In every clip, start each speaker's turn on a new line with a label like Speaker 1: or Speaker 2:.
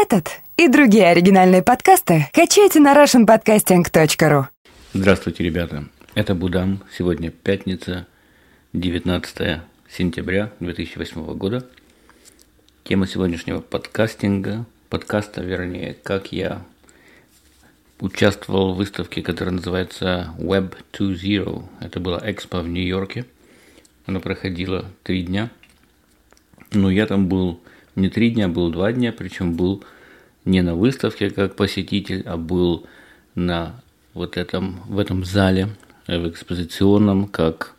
Speaker 1: Этот и другие оригинальные подкасты качайте на russianpodcasting.ru
Speaker 2: Здравствуйте, ребята. Это Будам. Сегодня пятница, 19 сентября 2008 года. Тема сегодняшнего подкастинга, подкаста, вернее, как я участвовал в выставке, которая называется Web 2.0. Это была экспо в Нью-Йорке. Она проходила три дня. Но я там был не три дня, был два дня, причем был не на выставке как посетитель, а был на вот этом, в этом зале, э, в экспозиционном, как,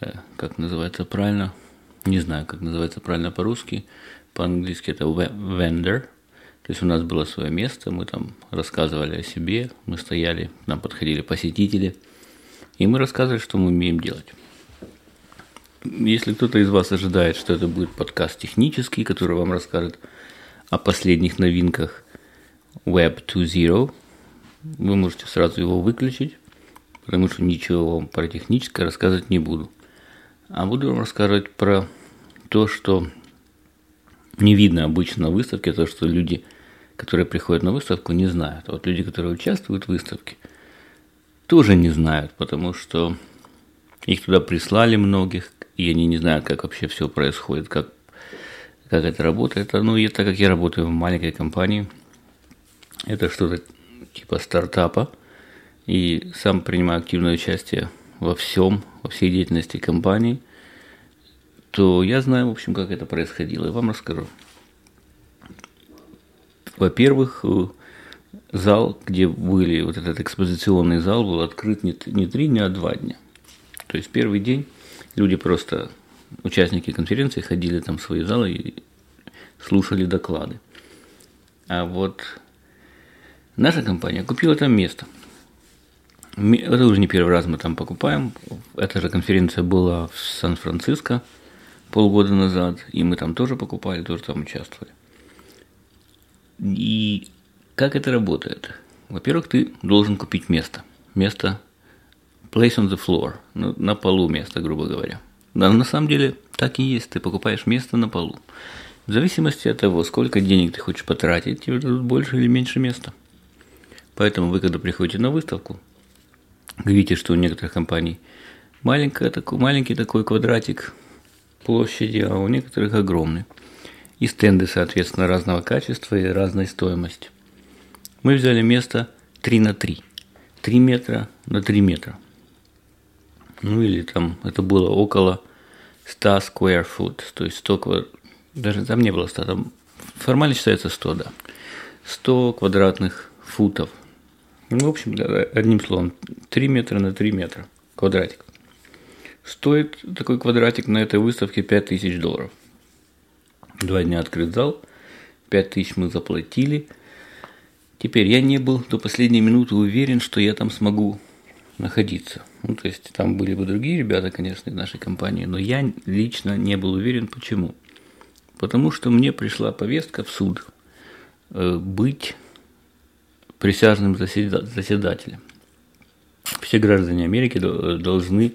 Speaker 2: э, как называется правильно, не знаю, как называется правильно по-русски, по-английски это vendor, то есть у нас было свое место, мы там рассказывали о себе, мы стояли, нам подходили посетители, и мы рассказывали, что мы умеем делать. Если кто-то из вас ожидает, что это будет подкаст технический, который вам расскажет о последних новинках Web 2.0, вы можете сразу его выключить, потому что ничего вам про техническое рассказывать не буду. А буду вам рассказывать про то, что не видно обычно на выставке, то, что люди, которые приходят на выставку, не знают. А вот люди, которые участвуют в выставке, тоже не знают, потому что их туда прислали многих, и они не знают, как вообще все происходит, как, как это работает. Ну, и так как я работаю в маленькой компании, это что-то типа стартапа, и сам принимаю активное участие во всем, во всей деятельности компании, то я знаю, в общем, как это происходило, и вам расскажу. Во-первых, зал, где были, вот этот экспозиционный зал был открыт не, не три дня, а два дня. То есть первый день Люди просто, участники конференции, ходили там в свои залы и слушали доклады. А вот наша компания купила там место. Это уже не первый раз мы там покупаем. Эта же конференция была в Сан-Франциско полгода назад, и мы там тоже покупали, тоже там участвовали. И как это работает? Во-первых, ты должен купить место. Место place on the floor, ну, на полу место, грубо говоря. Да, на самом деле так и есть, ты покупаешь место на полу. В зависимости от того, сколько денег ты хочешь потратить, тебе дадут больше или меньше места. Поэтому вы, когда приходите на выставку, видите, что у некоторых компаний маленький такой, маленький такой квадратик площади, а у некоторых огромный. И стенды, соответственно, разного качества и разной стоимости. Мы взяли место 3 на 3. 3 метра на 3 метра ну или там это было около 100 square foot, то есть 100 квад... даже там не было 100, там формально считается 100, да. 100 квадратных футов. Ну, в общем, одним словом, 3 метра на 3 метра квадратик. Стоит такой квадратик на этой выставке 5000 долларов. Два дня открыт зал, 5000 мы заплатили. Теперь я не был до последней минуты уверен, что я там смогу находиться. Ну, то есть там были бы другие ребята, конечно, из нашей компании, но я лично не был уверен, почему. Потому что мне пришла повестка в суд э, быть присяжным заседателем. Все граждане Америки должны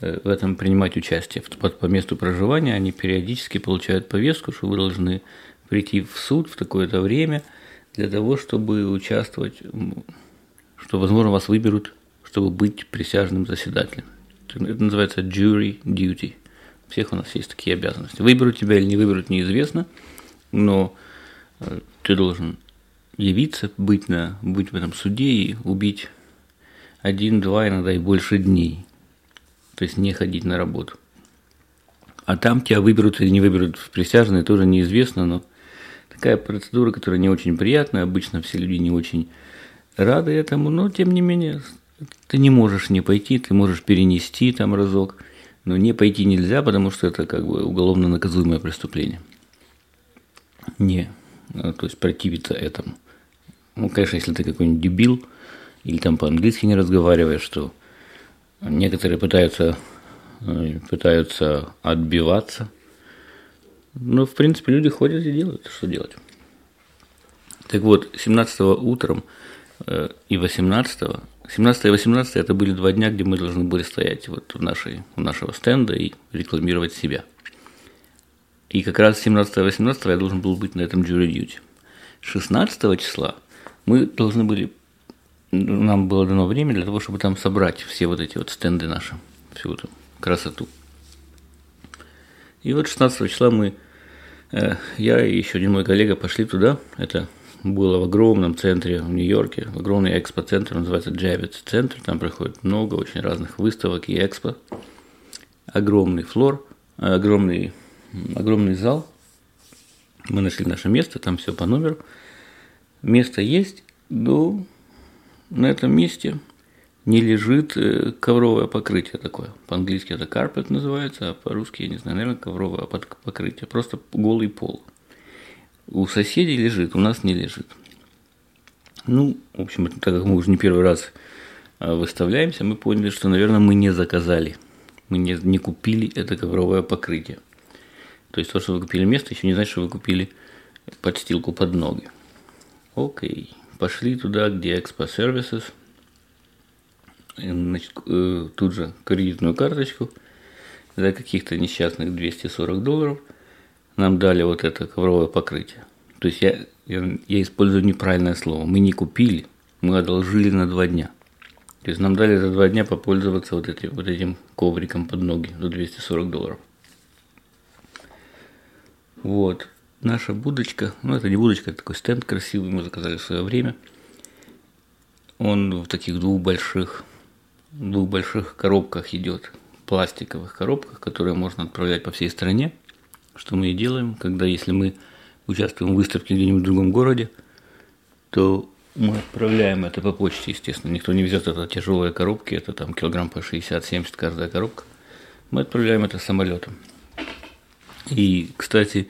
Speaker 2: э, в этом принимать участие. По, по месту проживания они периодически получают повестку, что вы должны прийти в суд в такое-то время для того, чтобы участвовать, что, возможно, вас выберут чтобы быть присяжным заседателем. Это называется jury duty. У всех у нас есть такие обязанности. Выберут тебя или не выберут, неизвестно, но э, ты должен явиться, быть, на, быть в этом суде и убить один, два, иногда и больше дней. То есть не ходить на работу. А там тебя выберут или не выберут в присяжные, тоже неизвестно, но такая процедура, которая не очень приятная, обычно все люди не очень рады этому, но тем не менее ты не можешь не пойти, ты можешь перенести там разок, но не пойти нельзя, потому что это как бы уголовно наказуемое преступление. Не, ну, то есть противиться этому. Ну, конечно, если ты какой-нибудь дебил, или там по-английски не разговариваешь, что некоторые пытаются, э, пытаются отбиваться. Но, в принципе, люди ходят и делают, что делать. Так вот, 17 утром э, и 18 17 и 18 это были два дня, где мы должны были стоять вот в нашей, у нашего стенда и рекламировать себя. И как раз 17 и 18 я должен был быть на этом jury duty. 16 числа мы должны были, нам было дано время для того, чтобы там собрать все вот эти вот стенды наши, всю эту красоту. И вот 16 числа мы, э, я и еще один мой коллега пошли туда, это было в огромном центре в Нью-Йорке, огромный экспо-центр, называется Javits центр, там проходит много очень разных выставок и экспо. Огромный флор, огромный, огромный зал. Мы нашли наше место, там все по номеру. Место есть, но на этом месте не лежит э, ковровое покрытие такое. По-английски это carpet называется, а по-русски, я не знаю, наверное, ковровое покрытие. Просто голый пол. У соседей лежит, у нас не лежит. Ну, в общем, так как мы уже не первый раз а, выставляемся, мы поняли, что, наверное, мы не заказали. Мы не, не купили это ковровое покрытие. То есть то, что вы купили место, еще не значит, что вы купили подстилку под ноги. Окей. Пошли туда, где Expo Services. Значит, э, тут же кредитную карточку за каких-то несчастных 240 долларов – нам дали вот это ковровое покрытие. То есть я, я, я использую неправильное слово. Мы не купили, мы одолжили на два дня. То есть нам дали за два дня попользоваться вот, этим вот этим ковриком под ноги за 240 долларов. Вот. Наша будочка, ну это не будочка, это такой стенд красивый, мы заказали в свое время. Он в таких двух больших, двух больших коробках идет, пластиковых коробках, которые можно отправлять по всей стране – что мы и делаем, когда если мы участвуем в выставке где-нибудь в другом городе, то мы отправляем это по почте, естественно. Никто не везет это тяжелые коробки, это там килограмм по 60-70 каждая коробка. Мы отправляем это самолетом. И, кстати,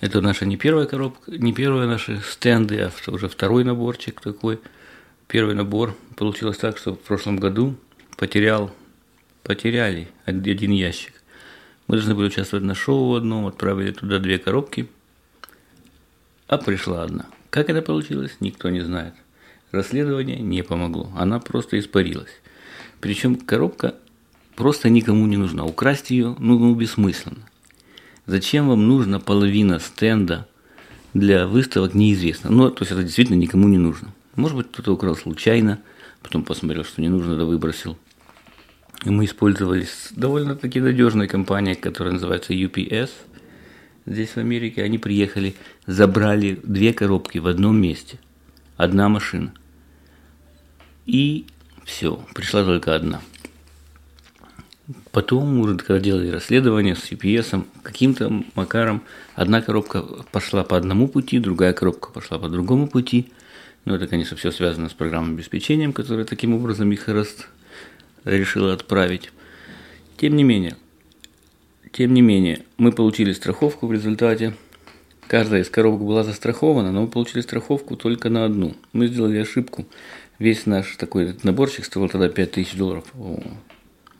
Speaker 2: это наша не первая коробка, не первые наши стенды, а уже второй наборчик такой. Первый набор получилось так, что в прошлом году потерял, потеряли один ящик. Мы должны были участвовать на шоу одном, отправили туда две коробки, а пришла одна. Как это получилось, никто не знает. Расследование не помогло, она просто испарилась. Причем коробка просто никому не нужна. Украсть ее ну, ну бессмысленно. Зачем вам нужна половина стенда для выставок, неизвестно. Ну, то есть это действительно никому не нужно. Может быть, кто-то украл случайно, потом посмотрел, что не нужно, да выбросил. И мы использовали довольно-таки надежной компанией, которая называется UPS. Здесь в Америке они приехали, забрали две коробки в одном месте. Одна машина. И все, пришла только одна. Потом, уже когда делали расследование с UPS, каким-то макаром одна коробка пошла по одному пути, другая коробка пошла по другому пути. Но это, конечно, все связано с программным обеспечением, которое таким образом их раз решила отправить. Тем не менее, тем не менее, мы получили страховку в результате. Каждая из коробок была застрахована, но мы получили страховку только на одну. Мы сделали ошибку. Весь наш такой наборчик стоил тогда 5000 долларов.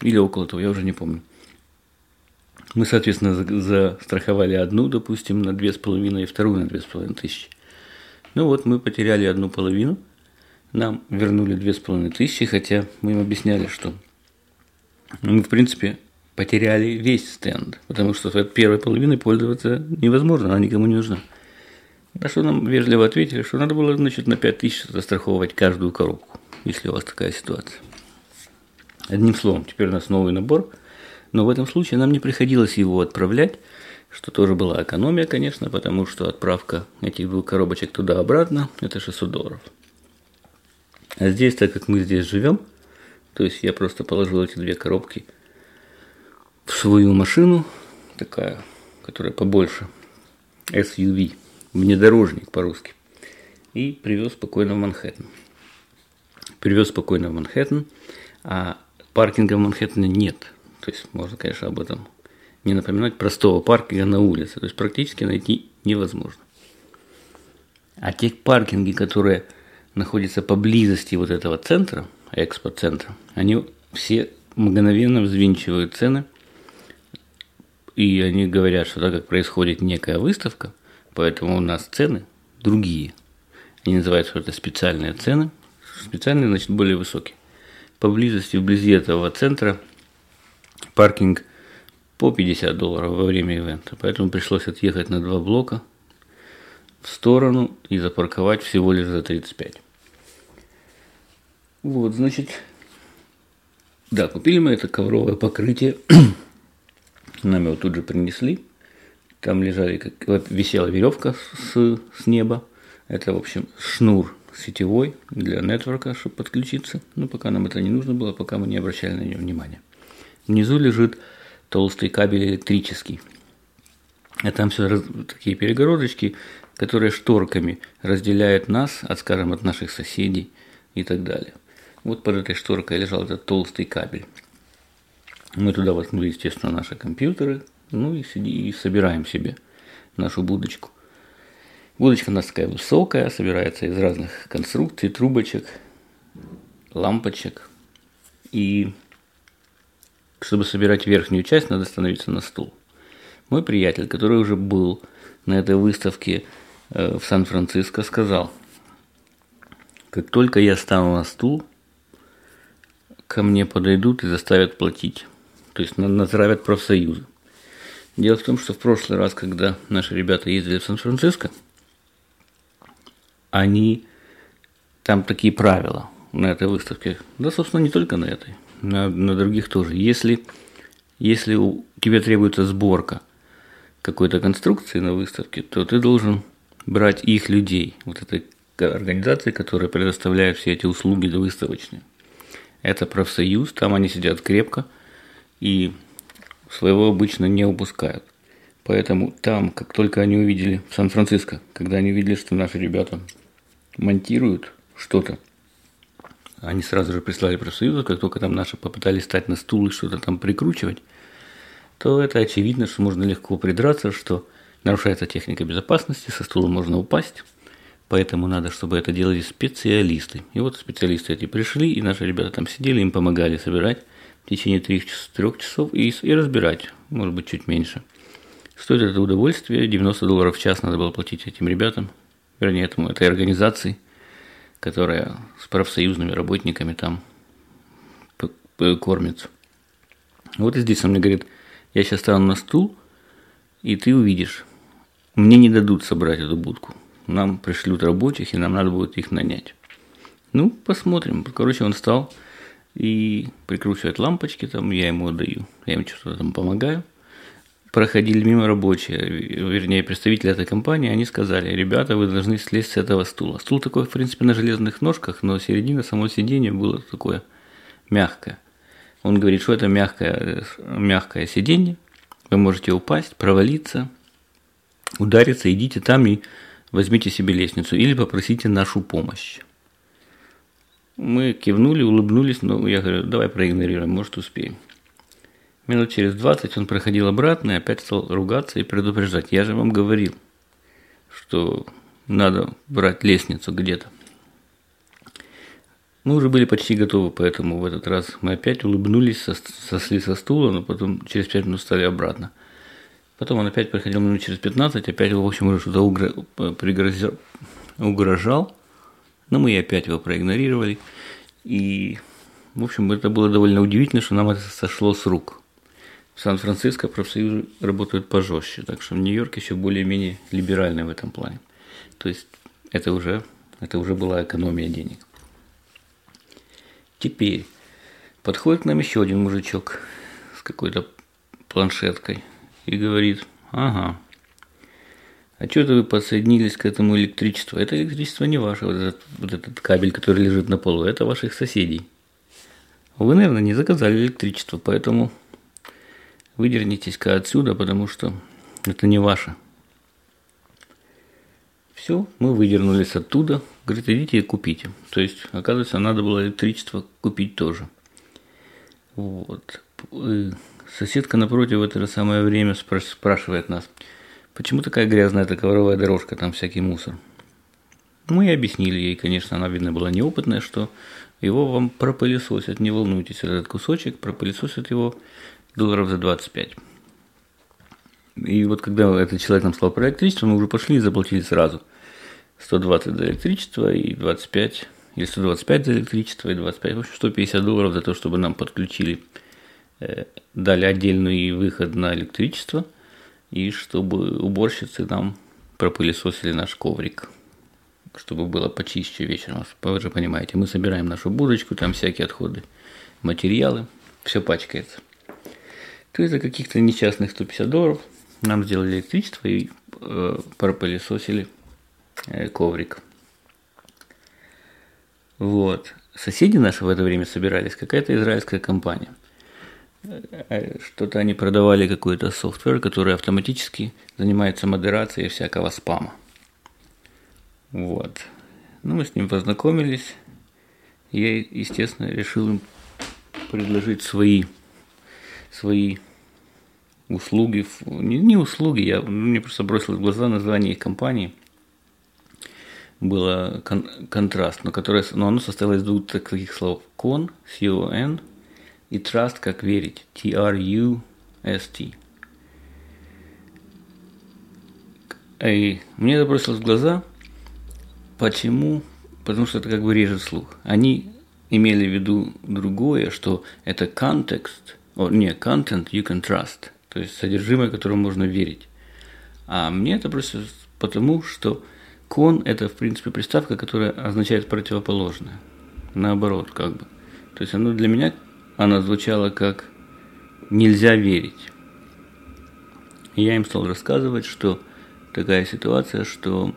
Speaker 2: Или около того, я уже не помню. Мы, соответственно, застраховали одну, допустим, на 2,5 и вторую на 2,5 тысячи. Ну вот, мы потеряли одну половину – нам вернули две с половиной тысячи, хотя мы им объясняли, что мы, в принципе, потеряли весь стенд, потому что первой половины пользоваться невозможно, она никому не нужна. На что нам вежливо ответили, что надо было, значит, на 5 тысяч застраховывать каждую коробку, если у вас такая ситуация. Одним словом, теперь у нас новый набор, но в этом случае нам не приходилось его отправлять, что тоже была экономия, конечно, потому что отправка этих двух коробочек туда-обратно – это 600 долларов – а здесь, так как мы здесь живем, то есть я просто положил эти две коробки в свою машину, такая, которая побольше, SUV, внедорожник по-русски, и привез спокойно в Манхэттен. Привез спокойно в Манхэттен, а паркинга в Манхэттене нет. То есть можно, конечно, об этом не напоминать, простого паркинга на улице. То есть практически найти невозможно. А те паркинги, которые находится поблизости вот этого центра, экспо-центра, они все мгновенно взвинчивают цены, и они говорят, что так как происходит некая выставка, поэтому у нас цены другие. Они называют, что это специальные цены. Специальные, значит, более высокие. Поблизости, вблизи этого центра паркинг по 50 долларов во время ивента. Поэтому пришлось отъехать на два блока – в сторону и запарковать всего лишь за 35. Вот, значит, да, купили мы это ковровое покрытие. Нам его тут же принесли. Там лежали, как, висела веревка с, с неба. Это, в общем, шнур сетевой для нетворка, чтобы подключиться. Но пока нам это не нужно было, пока мы не обращали на него внимания. Внизу лежит толстый кабель электрический. А там все раз, такие перегородочки, которые шторками разделяют нас, от, скажем, от наших соседей и так далее. Вот под этой шторкой лежал этот толстый кабель. Мы туда воткнули, естественно, наши компьютеры, ну и, сиди, и собираем себе нашу будочку. Будочка у нас такая высокая, собирается из разных конструкций, трубочек, лампочек. И чтобы собирать верхнюю часть, надо становиться на стул. Мой приятель, который уже был на этой выставке э, в Сан-Франциско, сказал, как только я стану на стул, ко мне подойдут и заставят платить. То есть натравят профсоюзы. Дело в том, что в прошлый раз, когда наши ребята ездили в Сан-Франциско, они там такие правила на этой выставке. Да, собственно, не только на этой, на, на других тоже. Если, если у тебе требуется сборка какой-то конструкции на выставке, то ты должен брать их людей, вот этой организации, которая предоставляет все эти услуги выставочные. Это профсоюз, там они сидят крепко и своего обычно не упускают. Поэтому там, как только они увидели в Сан-Франциско, когда они увидели, что наши ребята монтируют что-то, они сразу же прислали профсоюзу, как только там наши попытались стать на стул и что-то там прикручивать, то это очевидно, что можно легко придраться, что нарушается техника безопасности, со стула можно упасть, поэтому надо, чтобы это делали специалисты. И вот специалисты эти пришли, и наши ребята там сидели, им помогали собирать в течение трех часов и, и разбирать, может быть, чуть меньше. Стоит это удовольствие, 90 долларов в час надо было платить этим ребятам, вернее, этому, этой организации, которая с профсоюзными работниками там кормится. Вот и здесь он мне говорит, я сейчас стану на стул, и ты увидишь, мне не дадут собрать эту будку. Нам пришлют рабочих, и нам надо будет их нанять. Ну, посмотрим. Короче, он стал и прикручивает лампочки, там я ему отдаю. Я ему что-то там помогаю проходили мимо рабочие, вернее, представители этой компании, они сказали, ребята, вы должны слезть с этого стула. Стул такой, в принципе, на железных ножках, но середина самого сиденья было такое мягкое. Он говорит, что это мягкое, мягкое сиденье, вы можете упасть, провалиться, удариться, идите там и возьмите себе лестницу или попросите нашу помощь. Мы кивнули, улыбнулись, но я говорю, давай проигнорируем, может успеем. Минут через 20 он проходил обратно и опять стал ругаться и предупреждать. Я же вам говорил, что надо брать лестницу где-то. Мы уже были почти готовы, поэтому в этот раз мы опять улыбнулись, сосли со стула, но потом через 5 минут стали обратно. Потом он опять приходил минут через 15, опять, в общем, уже что-то угр... пригрозил... угрожал, но мы опять его проигнорировали. И, в общем, это было довольно удивительно, что нам это сошло с рук. В Сан-Франциско профсоюзы работают пожестче, так что в Нью-Йорк еще более-менее либеральный в этом плане. То есть это уже, это уже была экономия денег. Теперь подходит к нам еще один мужичок с какой-то планшеткой и говорит, ага, а что это вы подсоединились к этому электричеству? Это электричество не ваше, вот этот, вот этот кабель, который лежит на полу, это ваших соседей. Вы, наверное, не заказали электричество, поэтому выдернитесь-ка отсюда, потому что это не ваше. Все, мы выдернулись оттуда. Говорит, идите и купите. То есть, оказывается, надо было электричество купить тоже. Вот. Соседка напротив в это же самое время спрашивает нас, почему такая грязная эта ковровая дорожка, там всякий мусор. Мы и объяснили ей, конечно, она, видно, была неопытная, что его вам пропылесосят, не волнуйтесь, этот кусочек пропылесосят его долларов за 25. И вот когда этот человек нам сказал про электричество, мы уже пошли и заплатили сразу. 120 за электричество и 25, или 125 за электричество и 25, в общем, 150 долларов за то, чтобы нам подключили, дали отдельный выход на электричество, и чтобы уборщицы нам пропылесосили наш коврик, чтобы было почище вечером. Вы же понимаете, мы собираем нашу будочку, там всякие отходы, материалы, все пачкается. То есть за каких-то несчастных 150 долларов нам сделали электричество и э, пропылесосили э, коврик. Вот. Соседи наши в это время собирались, какая-то израильская компания. Э, что-то они продавали какой-то софтвер, который автоматически занимается модерацией всякого спама. Вот. Ну, мы с ним познакомились. Я, естественно, решил им предложить свои, свои услуги. Не, не услуги, я, мне просто бросилось в глаза название их компании. Было кон, контраст, но, которое, но оно состояло из двух таких слов. Con, C-O-N, и trust, как верить, T-R-U-S-T. И мне это бросилось в глаза. Почему? Потому что это как бы режет слух. Они имели в виду другое, что это контекст, не, content you can trust, то есть содержимое, которому можно верить. А мне это просто потому, что кон – это, в принципе, приставка, которая означает противоположное. Наоборот, как бы. То есть оно для меня, она звучала как «нельзя верить». Я им стал рассказывать, что такая ситуация, что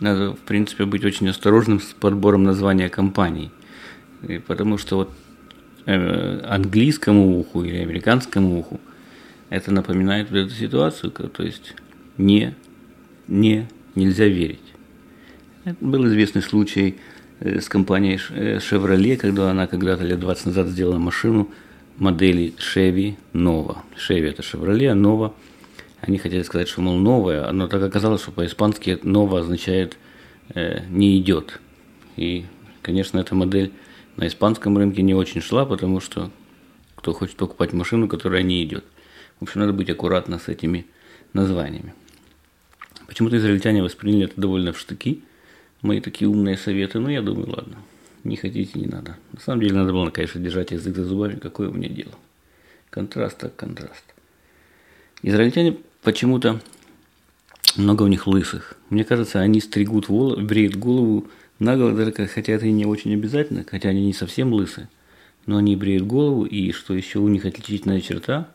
Speaker 2: надо, в принципе, быть очень осторожным с подбором названия компаний – и потому что вот э, английскому уху или американскому уху это напоминает вот эту ситуацию, то есть не, не, нельзя верить. Это был известный случай с компанией э, Chevrolet, когда она когда-то лет 20 назад сделала машину модели Chevy Nova. Chevy это Chevrolet, а Nova они хотели сказать, что, мол, новая, но так оказалось, что по-испански Nova означает э, не идет. И, конечно, эта модель на испанском рынке не очень шла, потому что кто хочет покупать машину, которая не идет. В общем, надо быть аккуратно с этими названиями. Почему-то израильтяне восприняли это довольно в штыки, мои такие умные советы, но я думаю, ладно, не хотите, не надо. На самом деле надо было, конечно, держать язык за зубами, какое у меня дело. Контраст так контраст. Израильтяне почему-то много у них лысых. Мне кажется, они стригут волосы, бреют голову Наголо даже, хотя это и не очень обязательно, хотя они не совсем лысые, но они бреют голову, и что еще у них отличительная черта,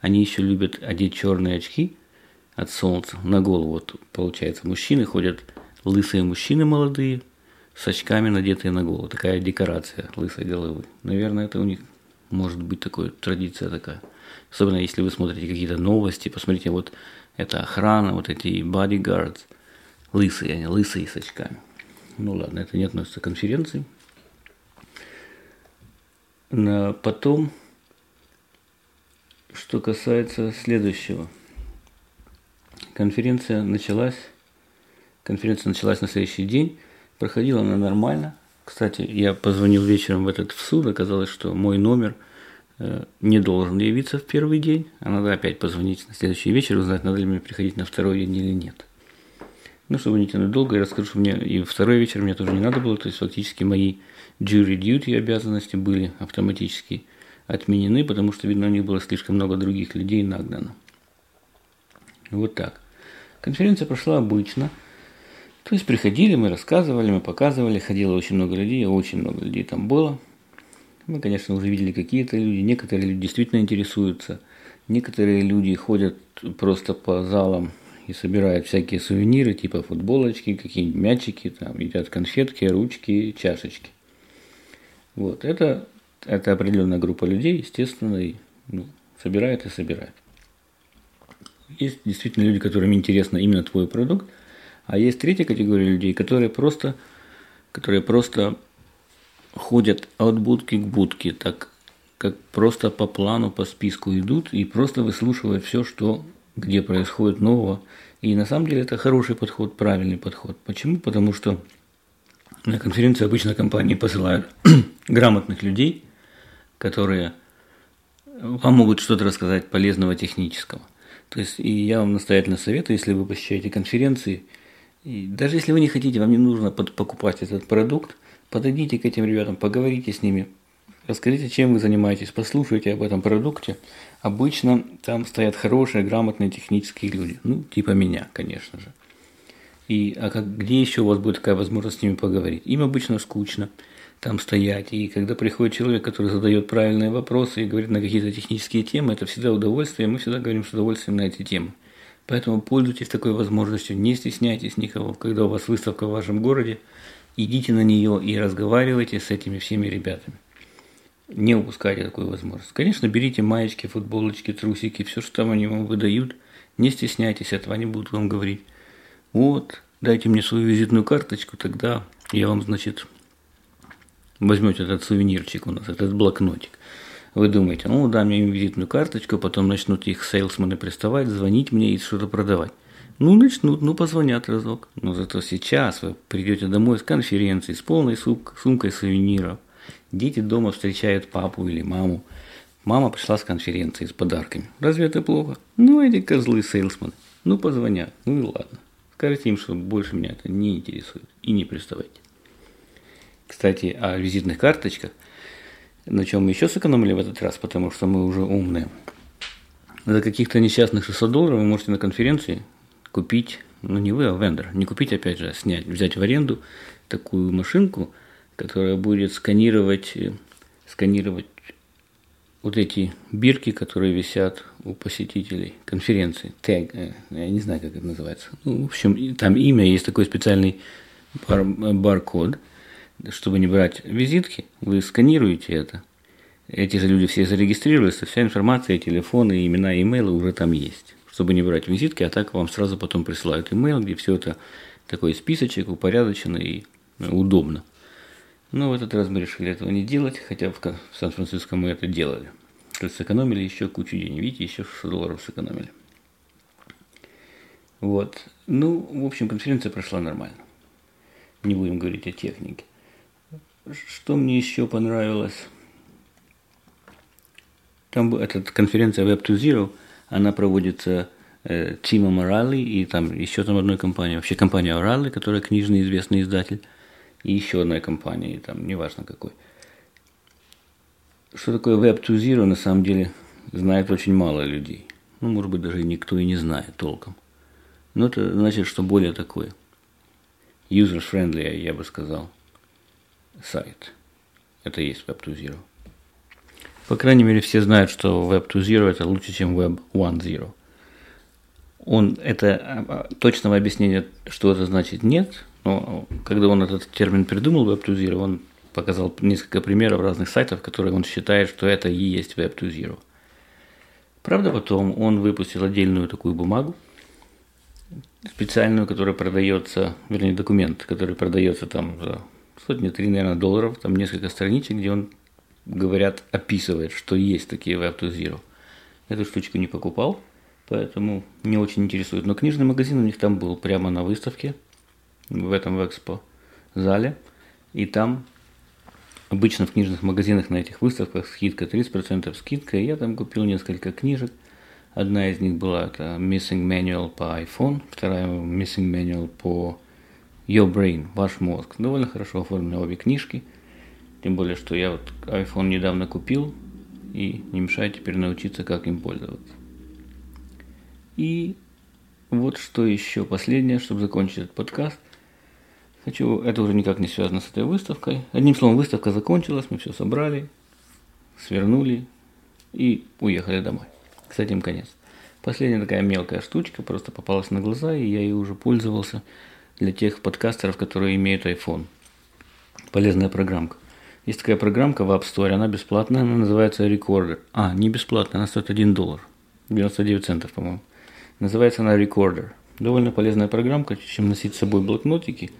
Speaker 2: они еще любят одеть черные очки от солнца на голову. Вот получается, мужчины ходят, лысые мужчины молодые, с очками, надетые на голову. Такая декорация лысой головы. Наверное, это у них может быть такая традиция такая. Особенно если вы смотрите какие-то новости, посмотрите, вот это охрана, вот эти bodyguards, лысые, они лысые с очками. Ну ладно, это не относится к конференции. Потом, что касается следующего. Конференция началась, конференция началась на следующий день, проходила она нормально. Кстати, я позвонил вечером в этот в суд, оказалось, что мой номер э, не должен явиться в первый день, а надо опять позвонить на следующий вечер, узнать, надо ли мне приходить на второй день или нет. Ну, чтобы не тянуть долго, я расскажу, что мне и второй вечер мне тоже не надо было, то есть фактически мои jury duty обязанности были автоматически отменены, потому что, видно, у них было слишком много других людей нагнано. Вот так. Конференция прошла обычно. То есть приходили, мы рассказывали, мы показывали, ходило очень много людей, очень много людей там было. Мы, конечно, уже видели какие-то люди, некоторые люди действительно интересуются, некоторые люди ходят просто по залам и собирают всякие сувениры, типа футболочки, какие-нибудь мячики, там, едят конфетки, ручки, чашечки. Вот, это, это определенная группа людей, естественно, и, ну, собирает и собирает. Есть действительно люди, которым интересно именно твой продукт, а есть третья категория людей, которые просто, которые просто ходят от будки к будке, так как просто по плану, по списку идут и просто выслушивают все, что где происходит нового. И на самом деле это хороший подход, правильный подход. Почему? Потому что на конференции обычно компании посылают грамотных людей, которые вам могут что-то рассказать полезного технического. То есть, и я вам настоятельно советую, если вы посещаете конференции, и даже если вы не хотите, вам не нужно покупать этот продукт, подойдите к этим ребятам, поговорите с ними, расскажите, чем вы занимаетесь, послушайте об этом продукте, Обычно там стоят хорошие, грамотные технические люди. Ну, типа меня, конечно же. И, а как, где еще у вас будет такая возможность с ними поговорить? Им обычно скучно там стоять. И когда приходит человек, который задает правильные вопросы и говорит на какие-то технические темы, это всегда удовольствие. Мы всегда говорим с удовольствием на эти темы. Поэтому пользуйтесь такой возможностью, не стесняйтесь никого. Когда у вас выставка в вашем городе, идите на нее и разговаривайте с этими всеми ребятами. Не упускайте такую возможность. Конечно, берите маечки, футболочки, трусики, все, что там они вам выдают. Не стесняйтесь этого, они будут вам говорить. Вот, дайте мне свою визитную карточку, тогда я вам, значит, возьмете этот сувенирчик у нас, этот блокнотик. Вы думаете, ну да, мне визитную карточку, потом начнут их сейлсмены приставать, звонить мне и что-то продавать. Ну, начнут, ну, позвонят разок. Но зато сейчас вы придете домой с конференции, с полной сумкой сувениров. Дети дома встречают папу или маму. Мама пришла с конференции с подарками. Разве это плохо? Ну, эти козлы сейлсмены. Ну, позвонят. Ну и ладно. Скажите им, что больше меня это не интересует. И не приставайте. Кстати, о визитных карточках. На чем мы еще сэкономили в этот раз, потому что мы уже умные. За каких-то несчастных 600 долларов вы можете на конференции купить, ну не вы, а вендор, не купить опять же, а снять, взять в аренду такую машинку, которая будет сканировать, э, сканировать вот эти бирки, которые висят у посетителей конференции. Тег, э, я не знаю, как это называется. Ну, в общем, там имя, есть такой специальный бар, баркод, чтобы не брать визитки, вы сканируете это. Эти же люди все зарегистрируются, вся информация, телефоны, имена, имейлы уже там есть. Чтобы не брать визитки, а так вам сразу потом присылают имейл, где все это такой списочек упорядочено и удобно. Но в этот раз мы решили этого не делать, хотя в Сан-Франциско мы это делали. То есть сэкономили еще кучу денег. Видите, еще 600 долларов сэкономили. Вот. Ну, в общем, конференция прошла нормально. Не будем говорить о технике. Что мне еще понравилось? Там эта конференция Web 2.0, она проводится э, Тимом Оралли и там еще там одной компанией, вообще компания Оралли, которая книжный известный издатель, и еще одной компании, там неважно какой. Что такое Web 2.0, на самом деле знает очень мало людей. Ну, может быть, даже никто и не знает толком. Но это значит, что более такое. User-friendly, я бы сказал сайт. Это и есть Web 2.0. По крайней мере, все знают, что Web 2.0 это лучше, чем Web 1.0. Он это а, а, точного объяснения, что это значит, нет. Но когда он этот термин придумал Web 2.0, он показал несколько примеров разных сайтов, которые он считает, что это и есть Web 2.0. Правда, потом он выпустил отдельную такую бумагу, специальную, которая продается, вернее, документ, который продается там за сотни, три, наверное, долларов, там несколько страничек, где он, говорят, описывает, что есть такие Web 2.0. Эту штучку не покупал, поэтому не очень интересует. Но книжный магазин у них там был прямо на выставке, в этом в экспо зале, и там обычно в книжных магазинах на этих выставках скидка 30% скидка, и я там купил несколько книжек. Одна из них была это Missing Manual по iPhone, вторая Missing Manual по Your Brain, ваш мозг. Довольно хорошо оформлены обе книжки. Тем более, что я вот iPhone недавно купил и не мешает теперь научиться, как им пользоваться. И вот что еще последнее, чтобы закончить этот подкаст. Хочу, это уже никак не связано с этой выставкой. Одним словом, выставка закончилась, мы все собрали, свернули и уехали домой. С этим конец. Последняя такая мелкая штучка просто попалась на глаза, и я ей уже пользовался – для тех подкастеров, которые имеют iPhone. Полезная программка. Есть такая программка в App Store, она бесплатная, она называется Recorder. А, не бесплатная, она стоит 1 доллар. 99 центов, по-моему. Называется она Recorder. Довольно полезная программка, чем носить с собой блокнотики.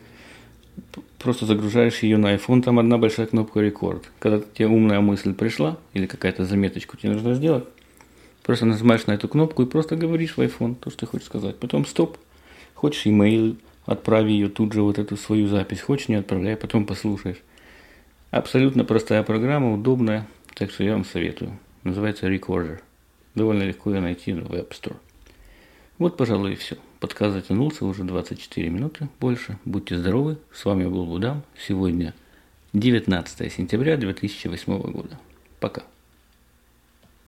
Speaker 2: Просто загружаешь ее на iPhone, там одна большая кнопка Record. Когда тебе умная мысль пришла, или какая-то заметочку тебе нужно сделать, просто нажимаешь на эту кнопку и просто говоришь в iPhone то, что ты хочешь сказать. Потом стоп. Хочешь email отправи ее тут же, вот эту свою запись. Хочешь, не отправляй, потом послушаешь. Абсолютно простая программа, удобная, так что я вам советую. Называется Recorder. Довольно легко ее найти в App Store. Вот, пожалуй, и все. Подкаст затянулся уже 24 минуты больше. Будьте здоровы. С вами был Будам. Сегодня 19 сентября 2008 года. Пока.